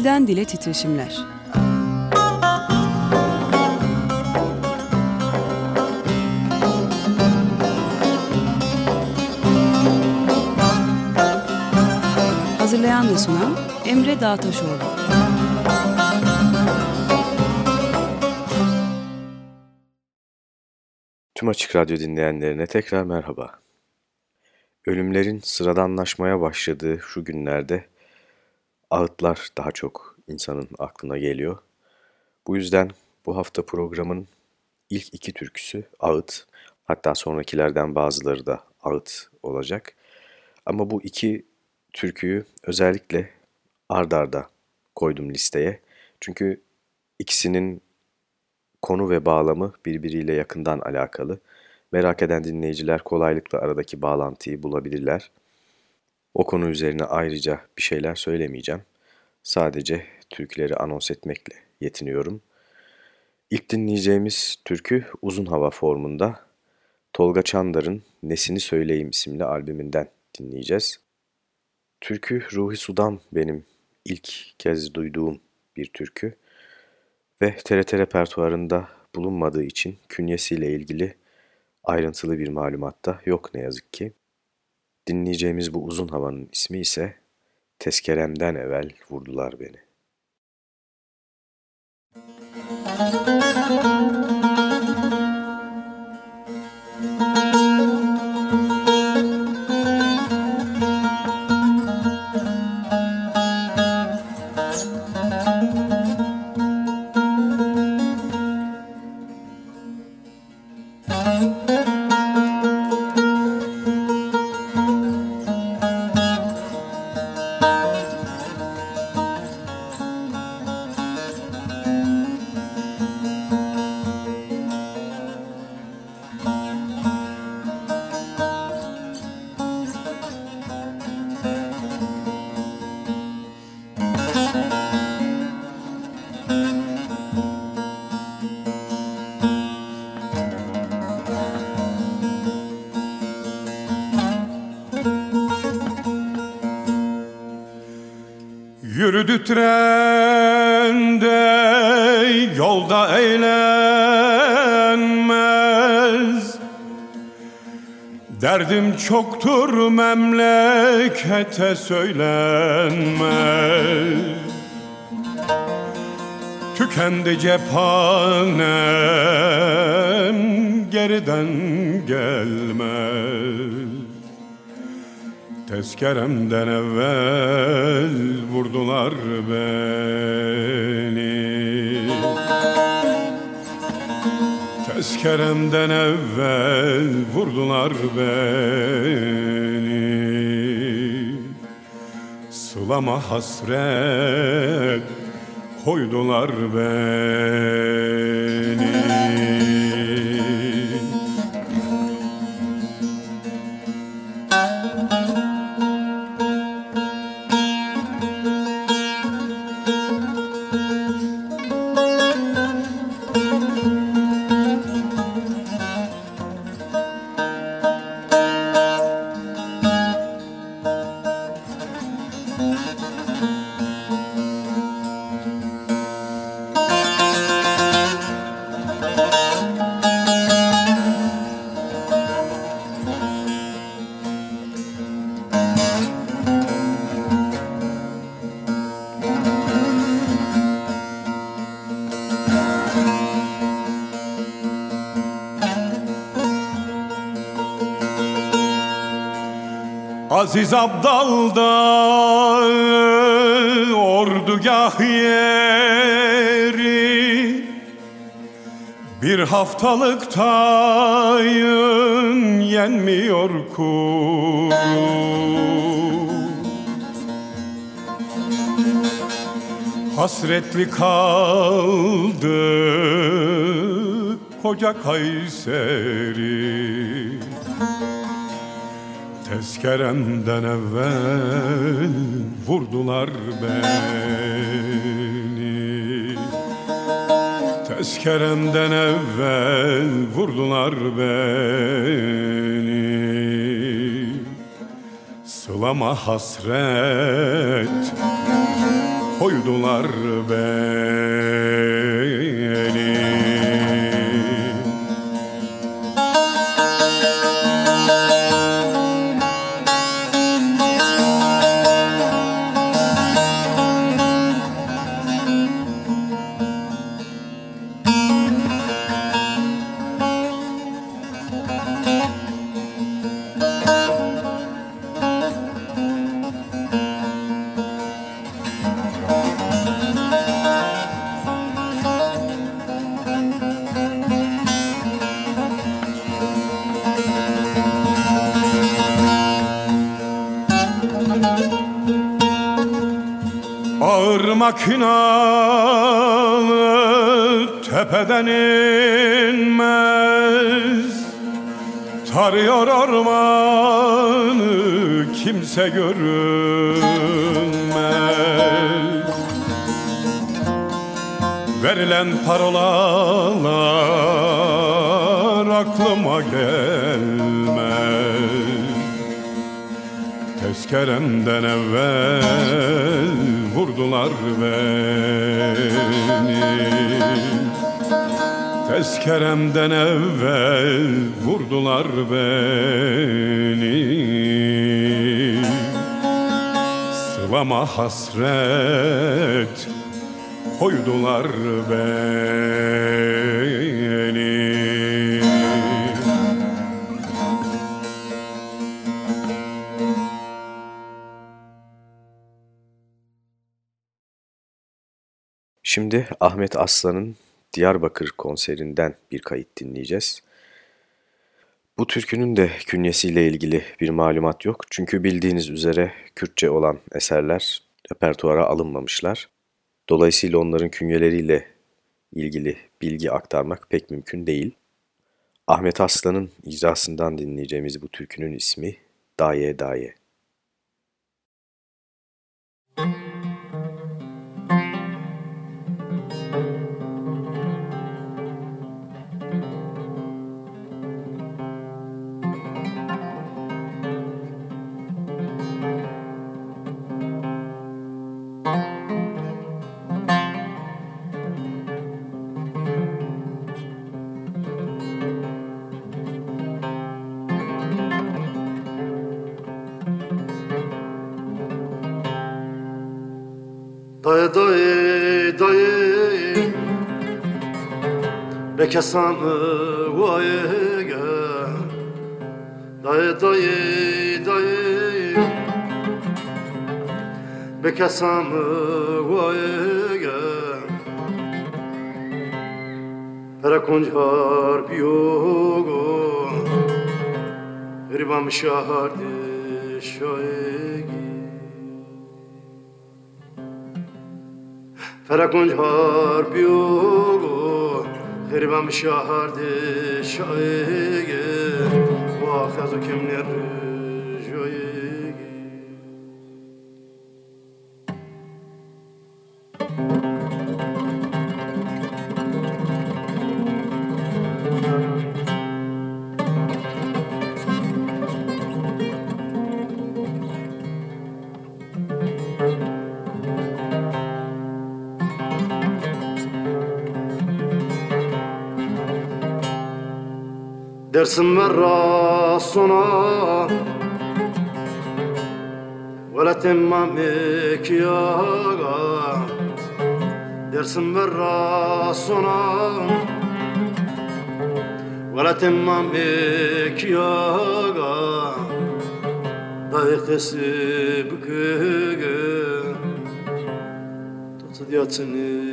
Dilden dile titreşimler. Hazırlayan ve sunan Emre Dağtaşoğlu. Tüm Açık Radyo dinleyenlerine tekrar merhaba. Ölümlerin sıradanlaşmaya başladığı şu günlerde ağıtlar daha çok insanın aklına geliyor. Bu yüzden bu hafta programın ilk iki türküsü ağıt, hatta sonrakilerden bazıları da ağıt olacak. Ama bu iki türküyü özellikle ard arda koydum listeye. Çünkü ikisinin konu ve bağlamı birbiriyle yakından alakalı. Merak eden dinleyiciler kolaylıkla aradaki bağlantıyı bulabilirler. O konu üzerine ayrıca bir şeyler söylemeyeceğim. Sadece türküleri anons etmekle yetiniyorum. İlk dinleyeceğimiz türkü uzun hava formunda Tolga Çandar'ın Nesini Söyleyeyim isimli albümünden dinleyeceğiz. Türkü Ruhi Sudan benim ilk kez duyduğum bir türkü ve TRT repertuarında bulunmadığı için künyesiyle ilgili ayrıntılı bir malumat da yok ne yazık ki. Dinleyeceğimiz bu uzun havanın ismi ise Tezkeremden evvel vurdular beni. Müzik memlekete söylenmez. Tükendi cephanem geriden gelmez. Tezkeremden evvel vurdular beni Tezkeremden evvel vurdular beni. Sılama hasret koydular beni haftalık tayın yenmiyor kuru Hasretli kaldı koca Kayseri. Tezkeremden evvel vurdular beni Tezkeremden evvel vurdular beni. Sılama hasret koydular beni makinalı tepeden inmez. Tarıyor ormanı kimse görünmez. Verilen parolalar aklıma gelmez. Tezkeremden evvel vurdular beni. Tezkeremden evvel vurdular beni. Sılama hasret koydular beni Şimdi Ahmet Aslan'ın Diyarbakır konserinden bir kayıt dinleyeceğiz. Bu türkünün de künyesiyle ilgili bir malumat yok. Çünkü bildiğiniz üzere Kürtçe olan eserler repertuara alınmamışlar. Dolayısıyla onların künyeleriyle ilgili bilgi aktarmak pek mümkün değil. Ahmet Aslan'ın icrasından dinleyeceğimiz bu türkünün ismi Daye Daye. Müzik kesan vaye gel. Dayı dayı dayı. Bir kesan vaye gel. Para koncar piyogo Ribam şahardi şayegi Para koncar piyogo Pervamşahardı şaige Vahazu kimleri درسم راسنا ولا تمامك يا درسم راسنا ولا تمامك يا ضايق سبك تصدياتني دياغ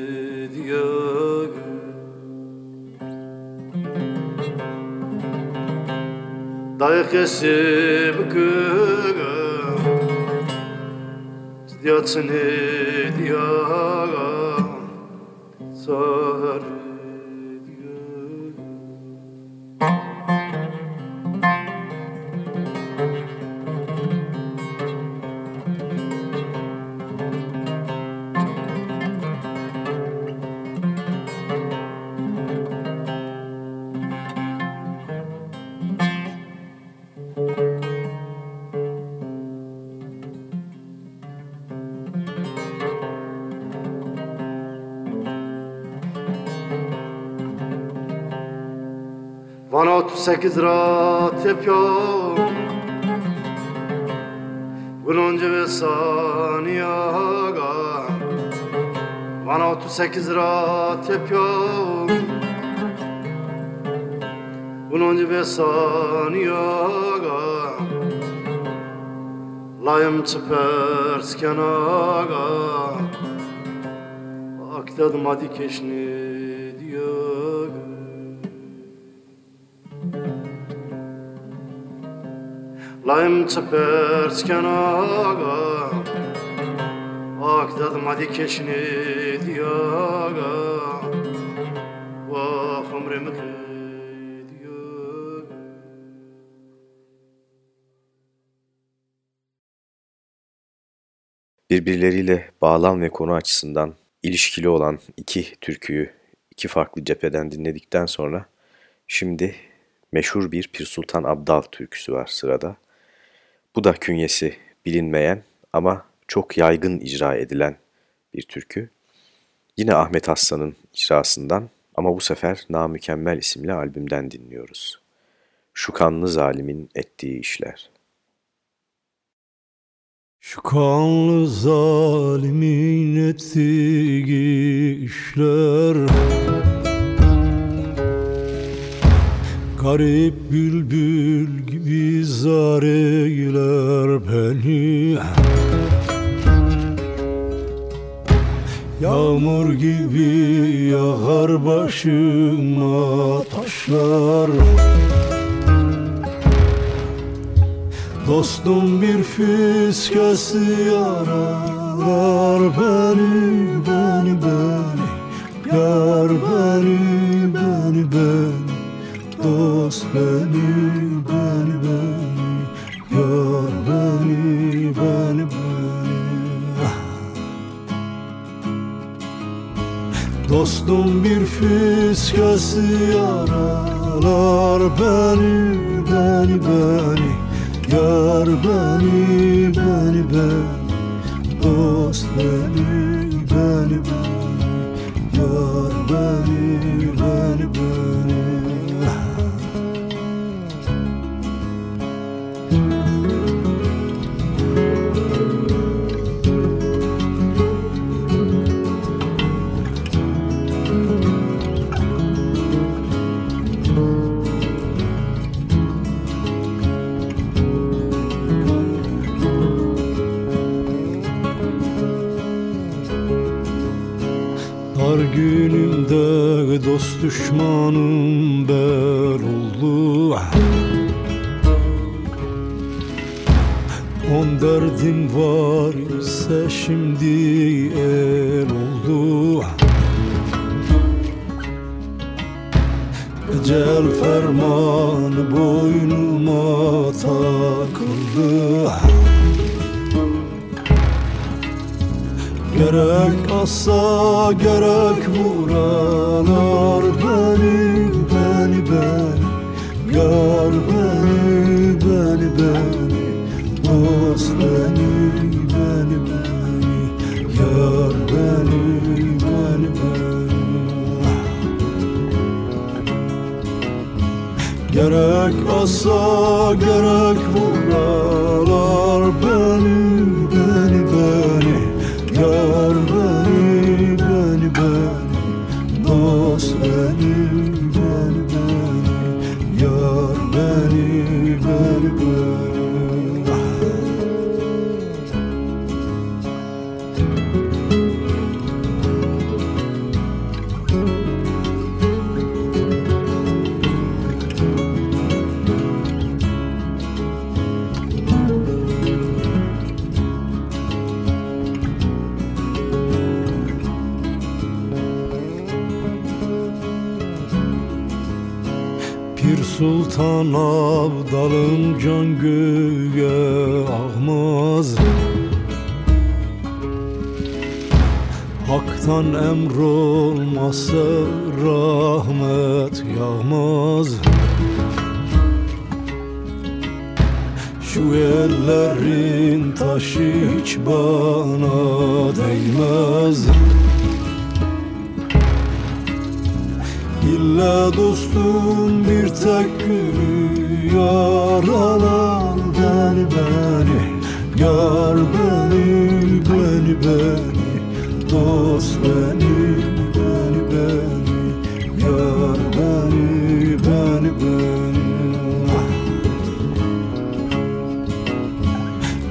i guess it's Yatsın ediyor Sağ 38 rahat yapıyor. Bulunca ve saniyaga Bana 38 rahat yapıyor. Bulunca ve saniyaga Layım çıpers kenaga Ak hadi keşni. Layım çıpers kenaga Aktadım hadi keşni diyor Vah ömrümü Birbirleriyle bağlam ve konu açısından ilişkili olan iki türküyü iki farklı cepheden dinledikten sonra şimdi meşhur bir Pir Sultan Abdal türküsü var sırada. Bu da künyesi bilinmeyen ama çok yaygın icra edilen bir türkü. Yine Ahmet Aslan'ın icrasından ama bu sefer Namükemmel isimli albümden dinliyoruz. Şu kanlı zalimin ettiği işler. Şu kanlı zalimin ettiği işler Garip bülbül gibi zar eyler beni. Yağmur gibi yağar başıma taşlar. Dostum bir fiskesi yaralar beni, beni, beni. Yar beni, beni, beni Dost beni, beni, beni Yar beni, beni, beni. Dostum bir fiskesi yaralar beni, beni, beni. Yar beni, beni, beni. Dost beni, beni, beni Yar beni, beni, beni günümde dost düşmanım bel oldu. On derdim var ise şimdi el oldu. Ecel fermanı boynuma takıldı Gerek assa gerek vuralar beni beni beni. Yar beni beni beni. Dost beni beni beni. Yar beni beni beni. Gerek assa gerek vuralar beni Sultan Abdalım can göğe ağmaz Hak'tan emr olmazsa rahmet yağmaz. Şu ellerin taşı hiç bana değmez İlla dostum bir tek günü yaralar beni beni. Yar beni beni beni. Dost beni beni beni. Yar beni beni beni.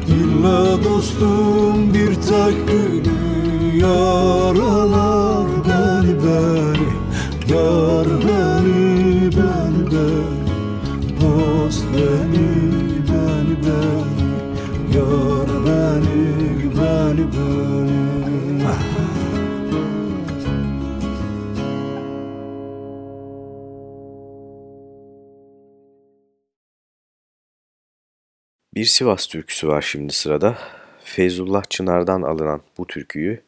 İlla dostum bir tek günü yaralar Yar beni beni beni Dost beni beni beni Yar beni beni beni Bir Sivas türküsü var şimdi sırada. Feyzullah Çınar'dan alınan bu türküyü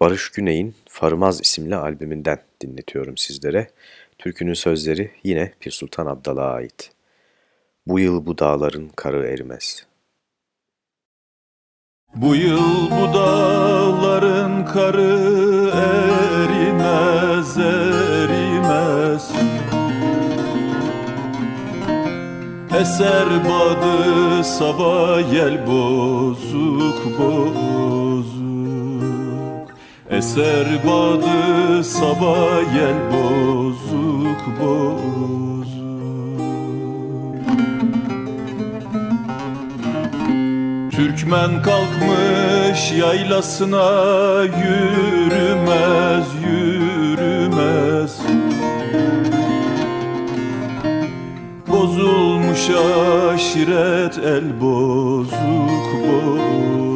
Barış Güney'in Farmaz isimli albümünden dinletiyorum sizlere. Türkünün sözleri yine Pir Sultan Abdal'a ait. Bu yıl bu dağların karı erimez. Bu yıl bu dağların karı erimez, erimez Eser badı sabah yel bozuk bozuk Eser badı sabah yel bozuk bozuk. Türkmen kalkmış yaylasına yürümez, yürümez. Bozulmuş aşiret el bozuk, bozuk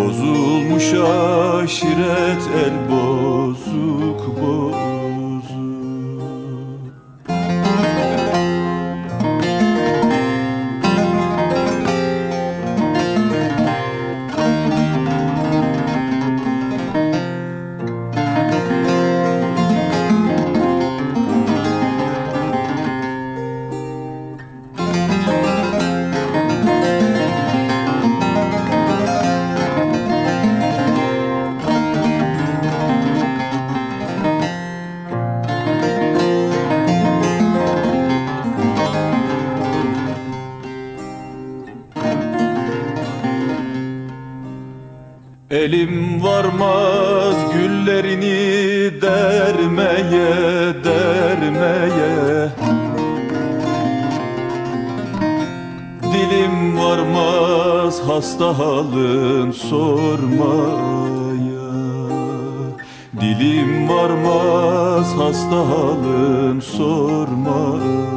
Bozulmuş aşiret el bozuk, bozuk hasta halın sormaya. Dilim varmaz hasta halın sormaya.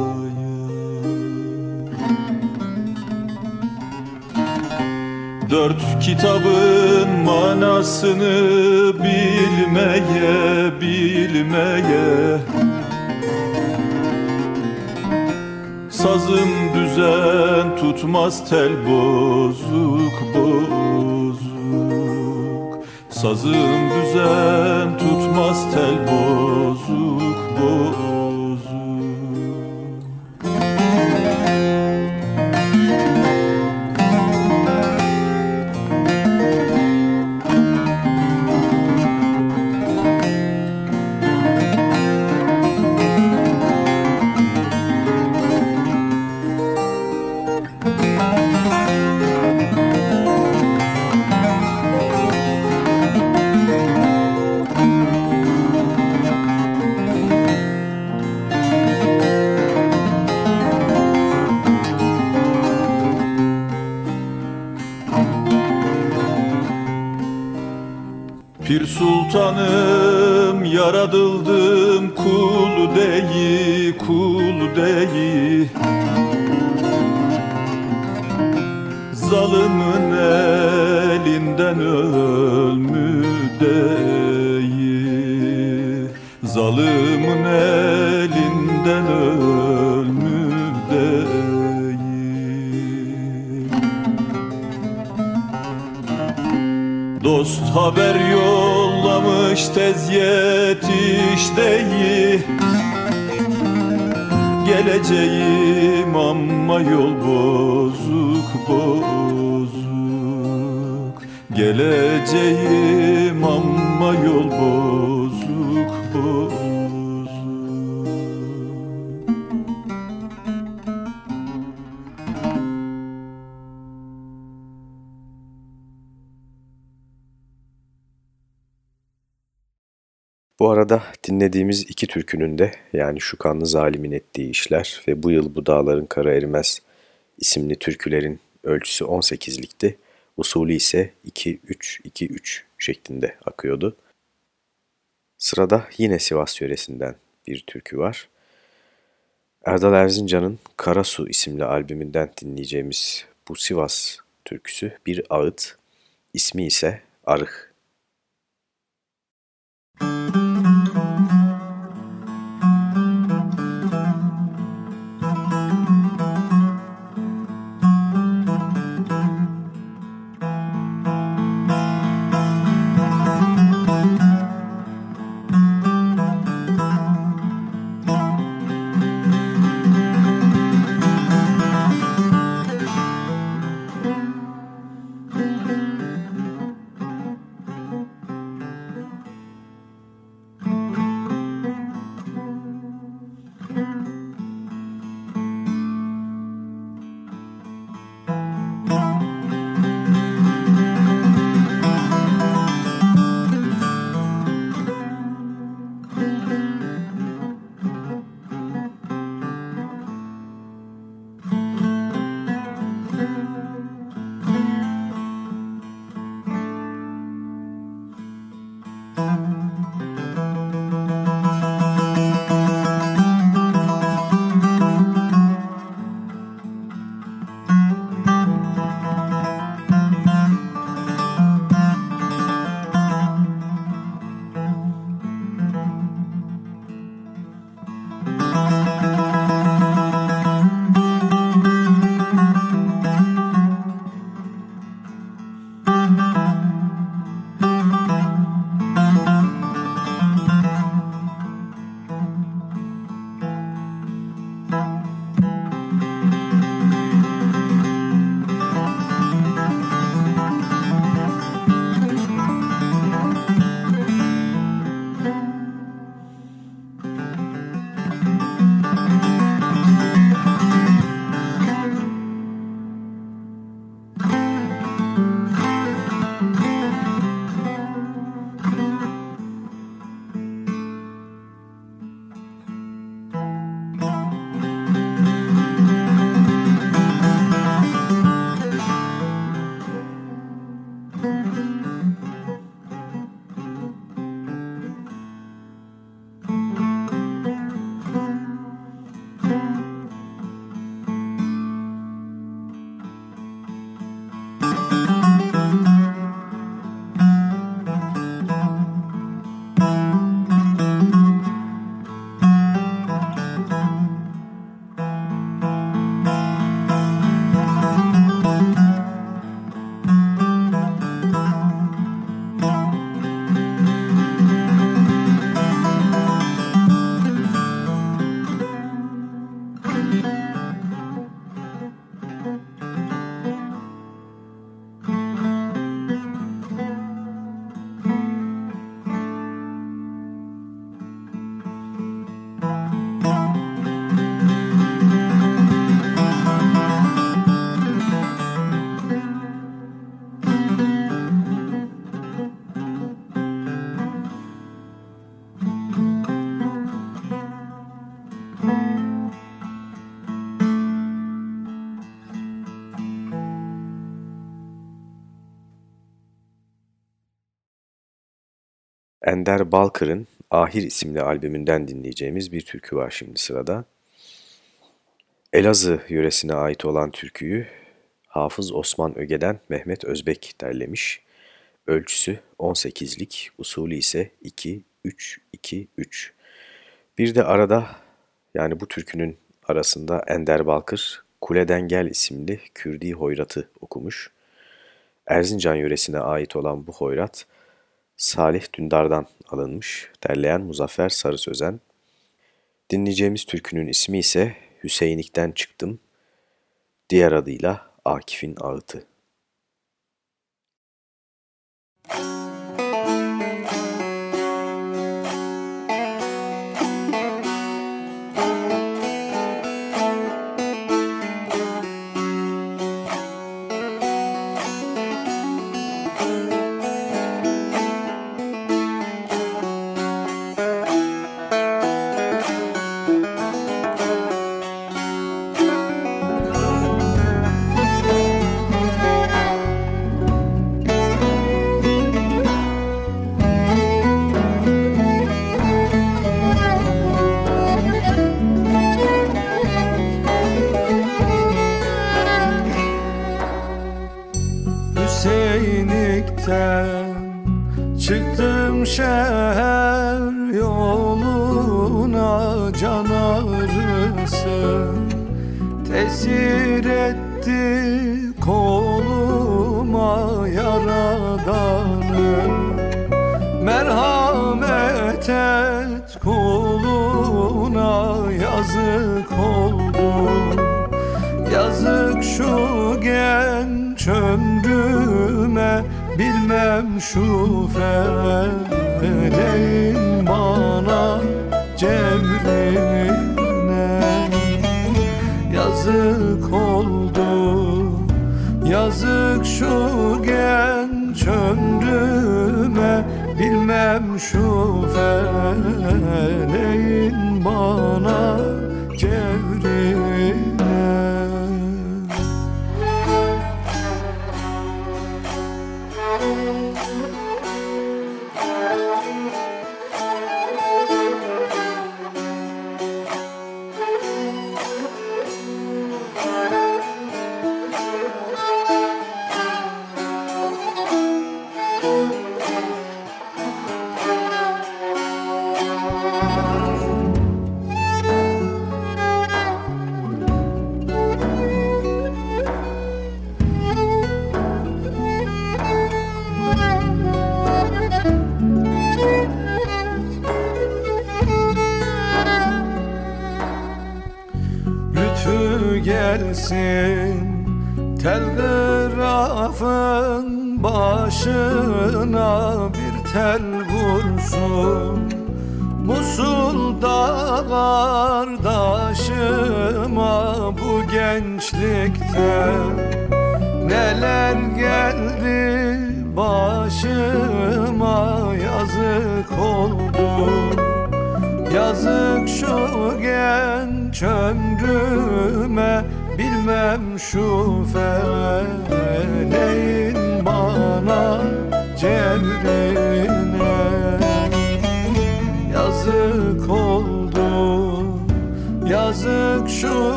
Dört kitabın manasını bilmeye, bilmeye. Sazım düzen tutmaz tel bozuk, bozuk. Sazım düzen tutmaz tel bozuk, bozuk sultanım yaratıldım kul deyi kul deyi. Zalımın elinden ölmü deyi. Zalımın elinden ölmü deyi. Dost haber yollamış tez yetiş deyi Geleceğim ama yol bozuk bozuk. Geleceğim ama yol bozuk buzu Bu arada dinlediğimiz iki türkünün de yani Şu Kanlı Zalimin Ettiği işler ve Bu Yıl Bu Dağların Kara Erimez isimli türkülerin ölçüsü 18'likti. Usulü ise 2-3-2-3 şeklinde akıyordu. Sırada yine Sivas yöresinden bir türkü var. Erdal Erzincan'ın Karasu isimli albümünden dinleyeceğimiz bu Sivas türküsü bir ağıt, ismi ise Arık. Ender Balkır'ın Ahir isimli albümünden dinleyeceğimiz bir türkü var şimdi sırada. Elazığ yöresine ait olan türküyü Hafız Osman Öge'den Mehmet Özbek derlemiş. Ölçüsü 18'lik, usulü ise 2-3-2-3. Bir de arada yani bu türkünün arasında Ender Balkır Kuleden Gel isimli Kürdi hoyratı okumuş. Erzincan yöresine ait olan bu hoyrat Salih Dündar'dan alınmış, derleyen Muzaffer Sarı Sözen. Dinleyeceğimiz türkünün ismi ise Hüseyinlik'ten çıktım, diğer adıyla Akif'in Ağıtı.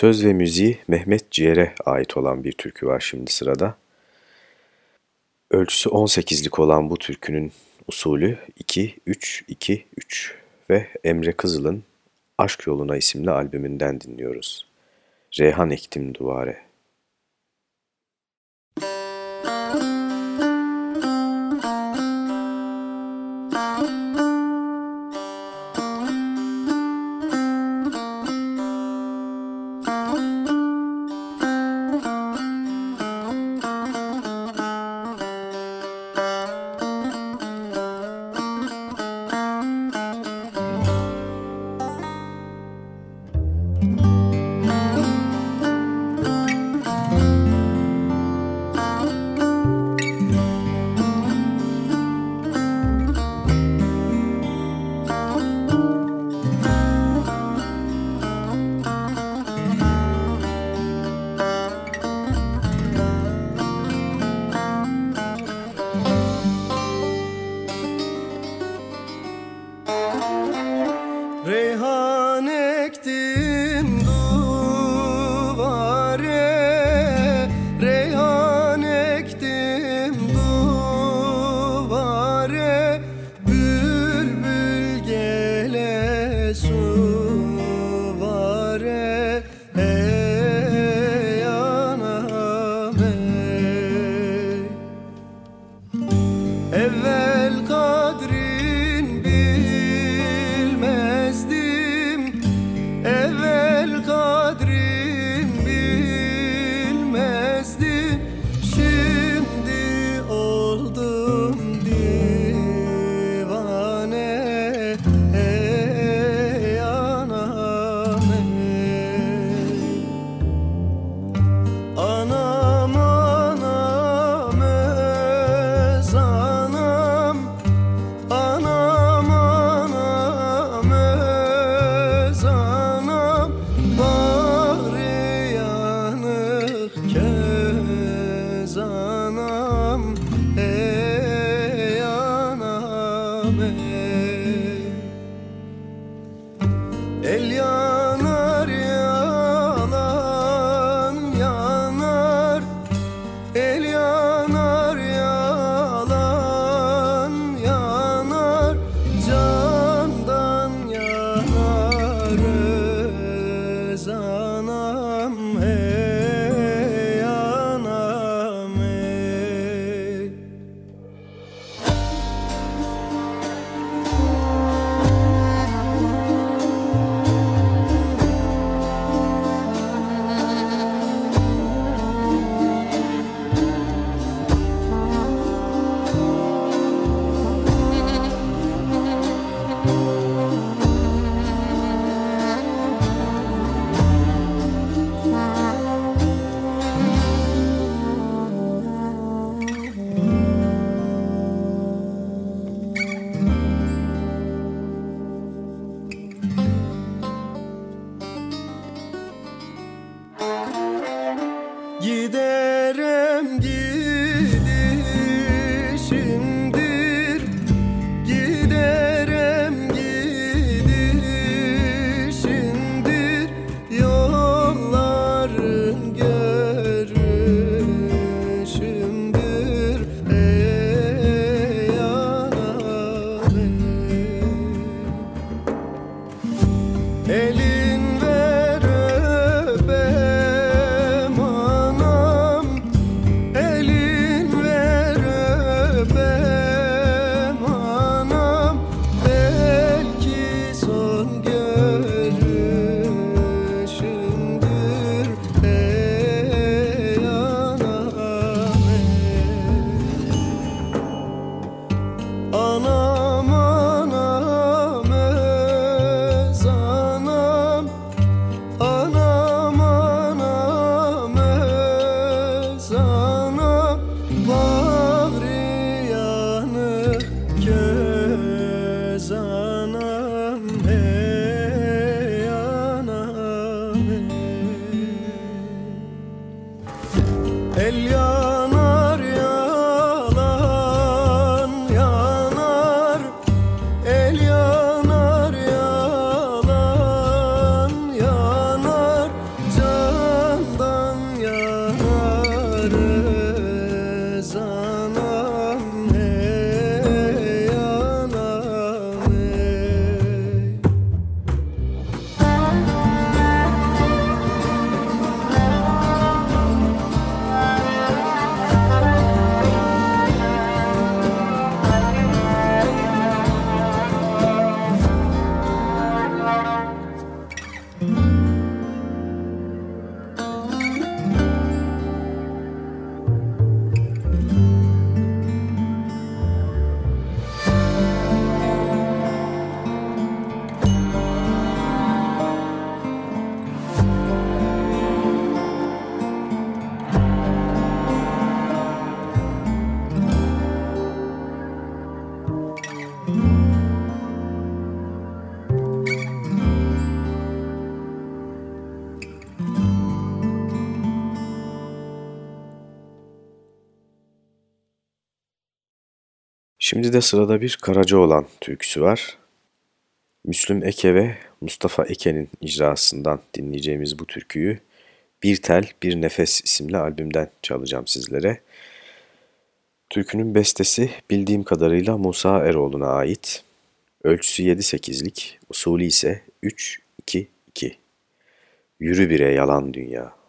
Söz ve müziği Mehmet Ciğer'e ait olan bir türkü var şimdi sırada. Ölçüsü 18'lik olan bu türkünün usulü 2-3-2-3 ve Emre Kızıl'ın Aşk Yoluna isimli albümünden dinliyoruz. Reyhan ektim duvare. Yanar Şimdi de sırada bir Karacaoğlan türküsü var. Müslüm Eke ve Mustafa Eke'nin icrasından dinleyeceğimiz bu türküyü Bir Tel Bir Nefes isimli albümden çalacağım sizlere. Türkünün bestesi bildiğim kadarıyla Musa Eroğlu'na ait. Ölçüsü 7-8'lik, usulü ise 3-2-2. Yürü bire yalan dünya.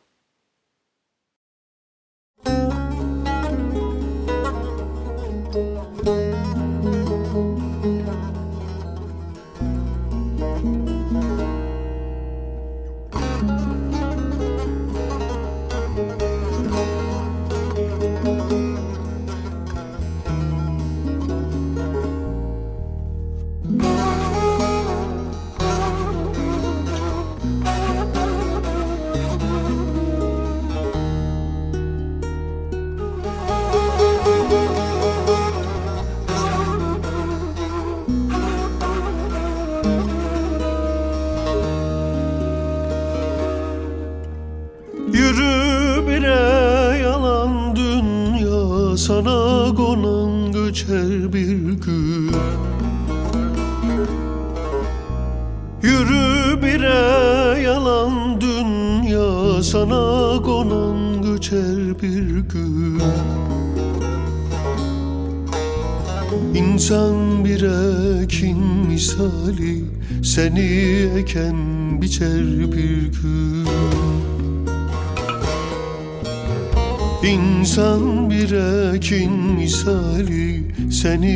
İnsan bir ekin misali seni eken biçer bir gün İnsan bir ekin misali Seni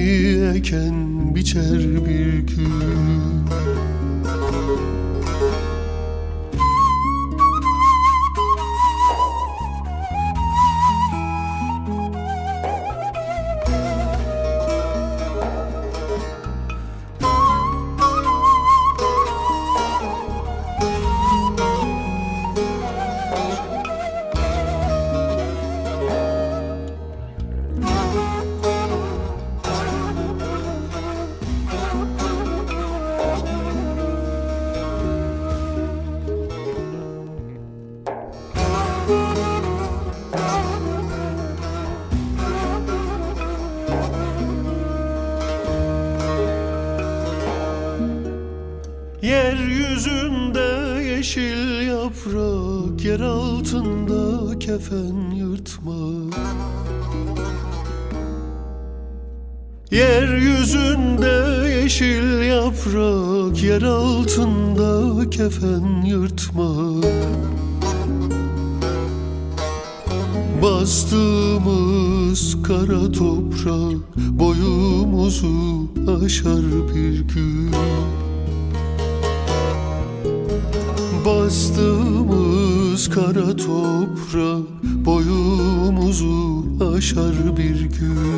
eken biçer bir gün Yer altında kefen yırtma. Bastığımız kara toprak Boyumuzu aşar bir gün. Bastığımız kara toprak Boyumuzu aşar bir gün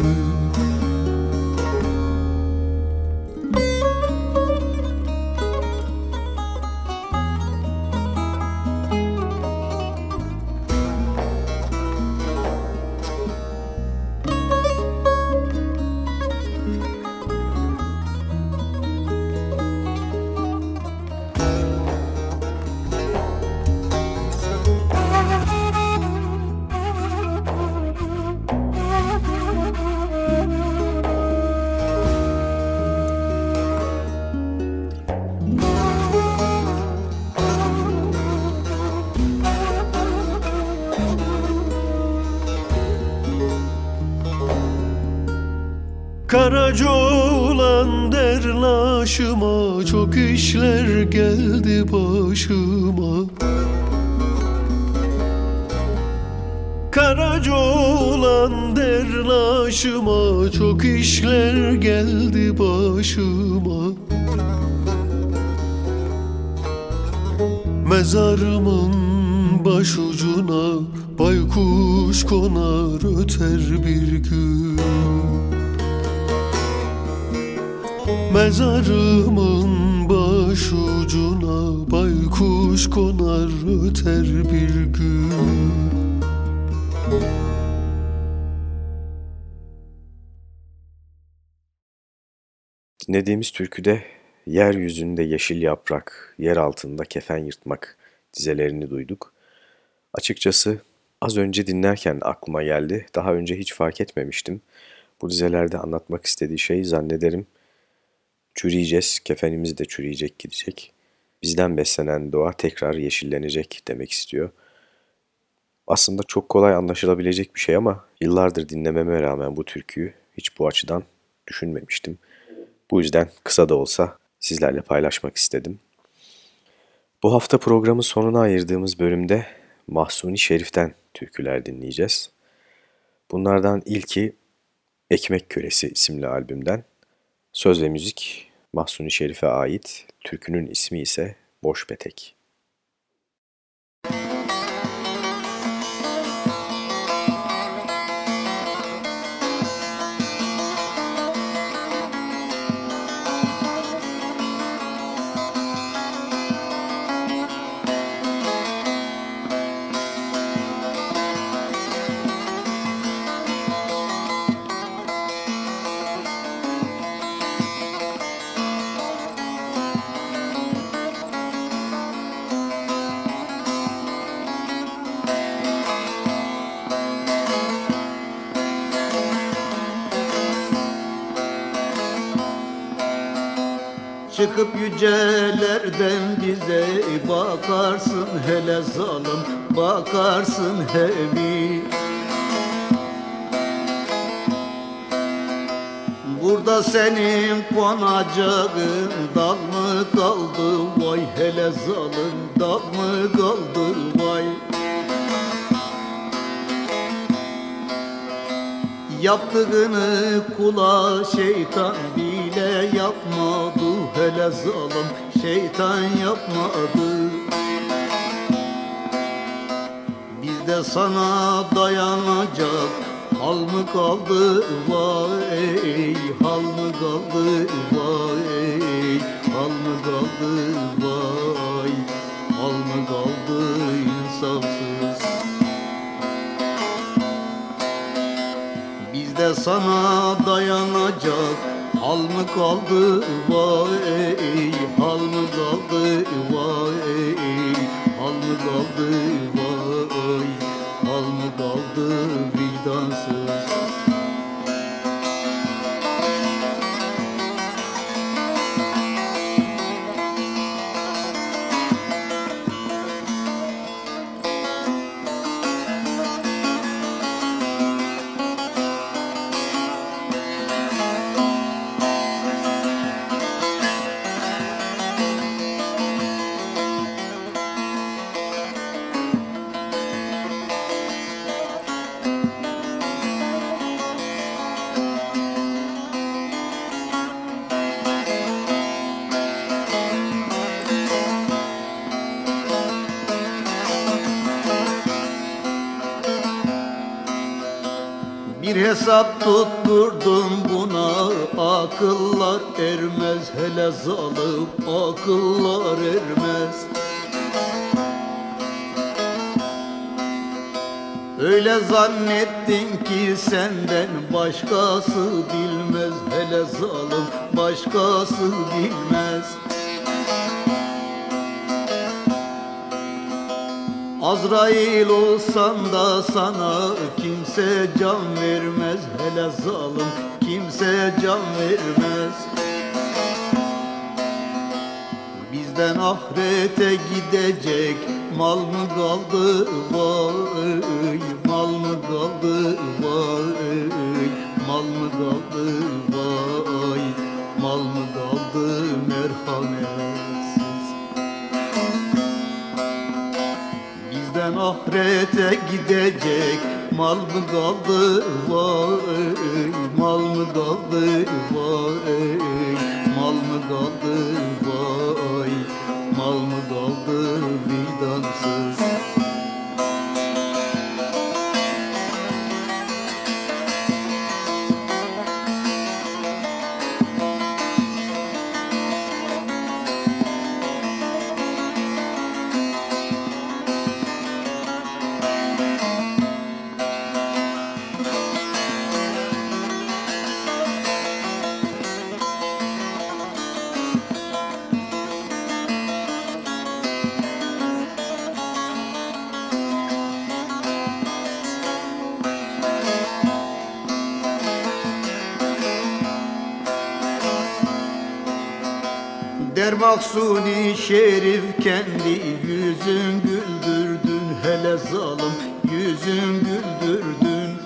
derlaşıma Çok işler geldi başıma. Karaca olan derlaşıma Çok işler geldi başıma. Mezarımın başucuna Baykuş konar öter bir gün Mezarımın başucuna baykuş konar öter bir gün Dinlediğimiz türküde yeryüzünde yeşil yaprak, yer altında kefen yırtmak dizelerini duyduk. Açıkçası az önce dinlerken aklıma geldi. Daha önce hiç fark etmemiştim. Bu dizelerde anlatmak istediği şey zannederim çürüyeceğiz, kefenimiz de çürüyecek gidecek. Bizden beslenen doğa tekrar yeşillenecek demek istiyor. Aslında çok kolay anlaşılabilecek bir şey ama yıllardır dinlememe rağmen bu türküyü hiç bu açıdan düşünmemiştim. Bu yüzden kısa da olsa sizlerle paylaşmak istedim. Bu hafta programın sonuna ayırdığımız bölümde Mahsuni Şerif'ten türküler dinleyeceğiz. Bunlardan ilki Ekmek Kölesi isimli albümden. Söz ve müzik Mahsuni Şerif'e ait, türkünün ismi ise Boş Yücelerden bize bakarsın hele zalim bakarsın hevi Burada senin konacağın dal mı kaldı vay? Hele zalim dal mı kaldı vay? Yaptığını kula şeytan yapmadı Hele zalim şeytan yapmadı. Bizde sana dayanacak Hal mı kaldı? Vay Hal mı kaldı? Vay Hal mı kaldı? Vay Hal mı kaldı insafsız? Bizde sana dayanacak Hal mı kaldı? Vay Hal mı kaldı? Vay Hal mı kaldı? Vay Hal mı kaldı? Vicdansız Azrail olsan da sana kimse can vermez. Hele zalim kimse can vermez. Bizden ahirete gidecek mal mı kaldı? Vay Mal mı kaldı? Vay Mal mı kaldı? Vay Mal mı kaldı? Merhametsiz ahirete gidecek. Mal mı kaldı? Vay Mal mı kaldı? Vay Mal mı kaldı? Vay Mal mı kaldı? Vicdansız Maksuni şerif kendi yüzün güldürdün Hele zalim yüzün güldürdün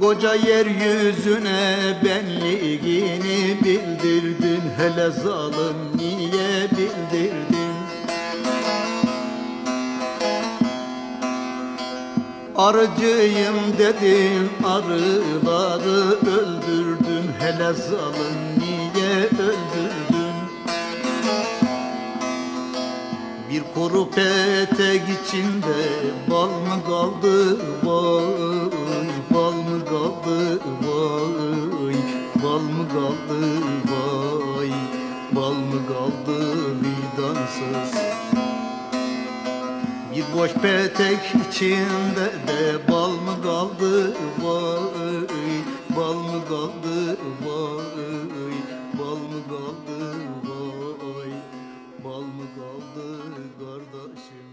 Koca yeryüzüne benliğini bildirdin Hele zalim Arıcıyım dedin arıları öldürdün Hele zalim niye öldürdün? Bir kuru petek içinde bal mı kaldı vay Bal mı kaldı vay Bal mı kaldı vay Bal mı kaldı vicdansız bir boş petek içinde de kaldı vay Bal mı kaldı vay Bal mı kaldı vay Bal mı kaldı kardeşim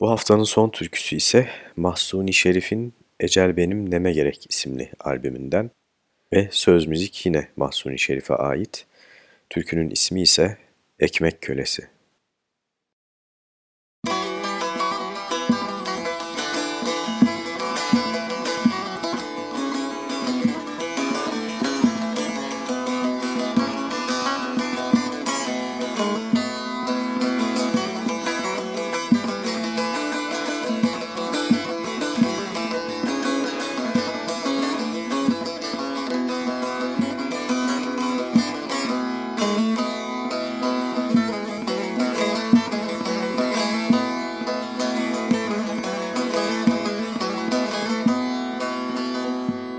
Bu haftanın son türküsü ise Mahsuni Şerif'in Ecel Benim Neme Gerek isimli albümünden ve söz müzik yine Mahsuni Şerif'e ait. Türkünün ismi ise Ekmek Kölesi.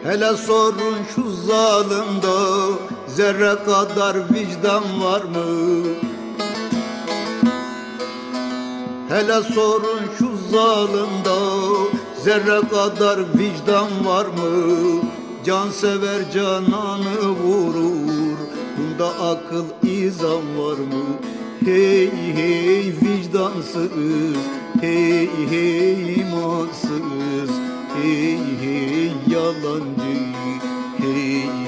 Hele sorun şu zalimde zerre kadar vicdan var mı? Hele sorun şu zalimde zerre kadar vicdan var mı? Can sever cananı vurur Bunda akıl izan var mı? Hey hey vicdansız Hey hey imansız Hey hey yalancı. Hey hey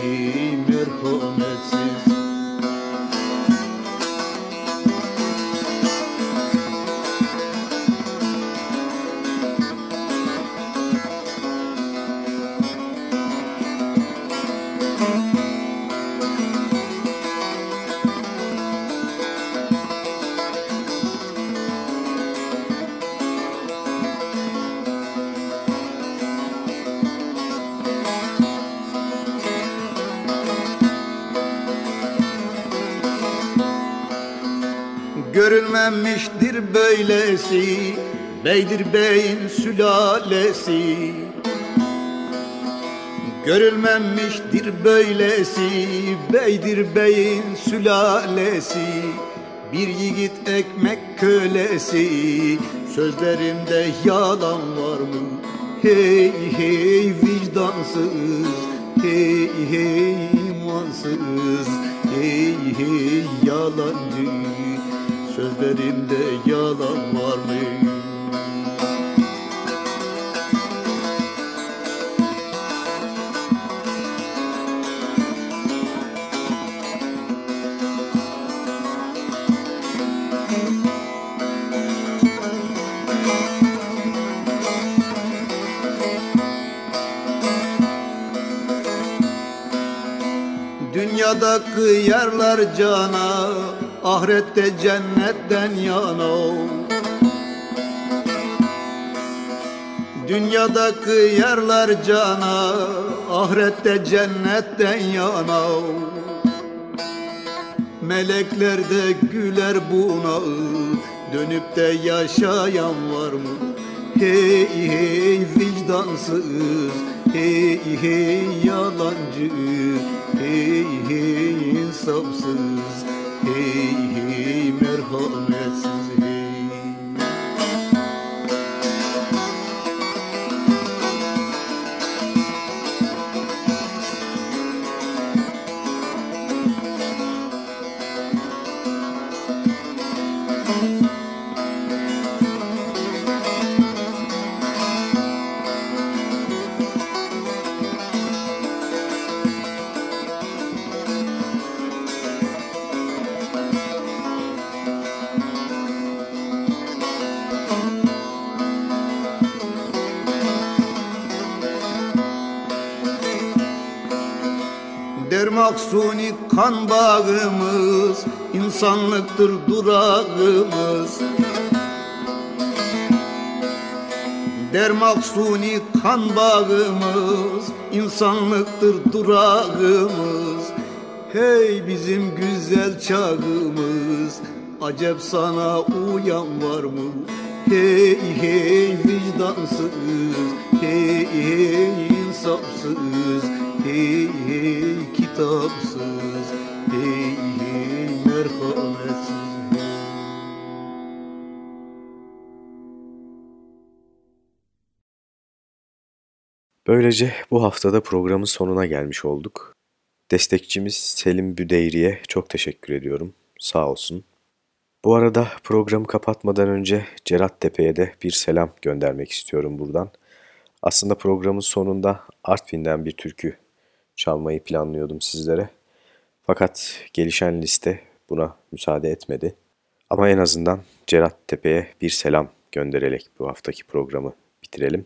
Görülmemiştir böylesi Beydir beyin sülalesi. Görülmemiştir böylesi Beydir beyin sülalesi. Bir yiğit ekmek kölesi Sözlerinde yalan var mı? Hey hey vicdansız Hey hey imansız. Hey hey yalancı Sözlerinde yalan var mı? Dünyada kıyarlar cana Ahirette cennetten yana Dünyada kıyarlar cana Ahirette cennetten yana Melekler de güler buna Dönüp de yaşayan var mı? Hey hey vicdansız Hey hey yalancı Hey hey insafsız Hey hey merhametsiz insanlıktır durağımız Dermaksuni kan bağımız insanlıktır durağımız Hey bizim güzel çağımız Acep sana uyan var mı? Hey hey vicdansız Hey hey insafsız Hey hey kitapsız hey Böylece bu haftada programın sonuna gelmiş olduk. Destekçimiz Selim Büdeyri'ye çok teşekkür ediyorum. Sağ olsun. Bu arada programı kapatmadan önce Cerat Tepe'ye de bir selam göndermek istiyorum buradan. Aslında programın sonunda Artvin'den bir türkü çalmayı planlıyordum sizlere. Fakat gelişen liste buna müsaade etmedi. Ama en azından Cerat Tepe'ye bir selam göndererek bu haftaki programı bitirelim.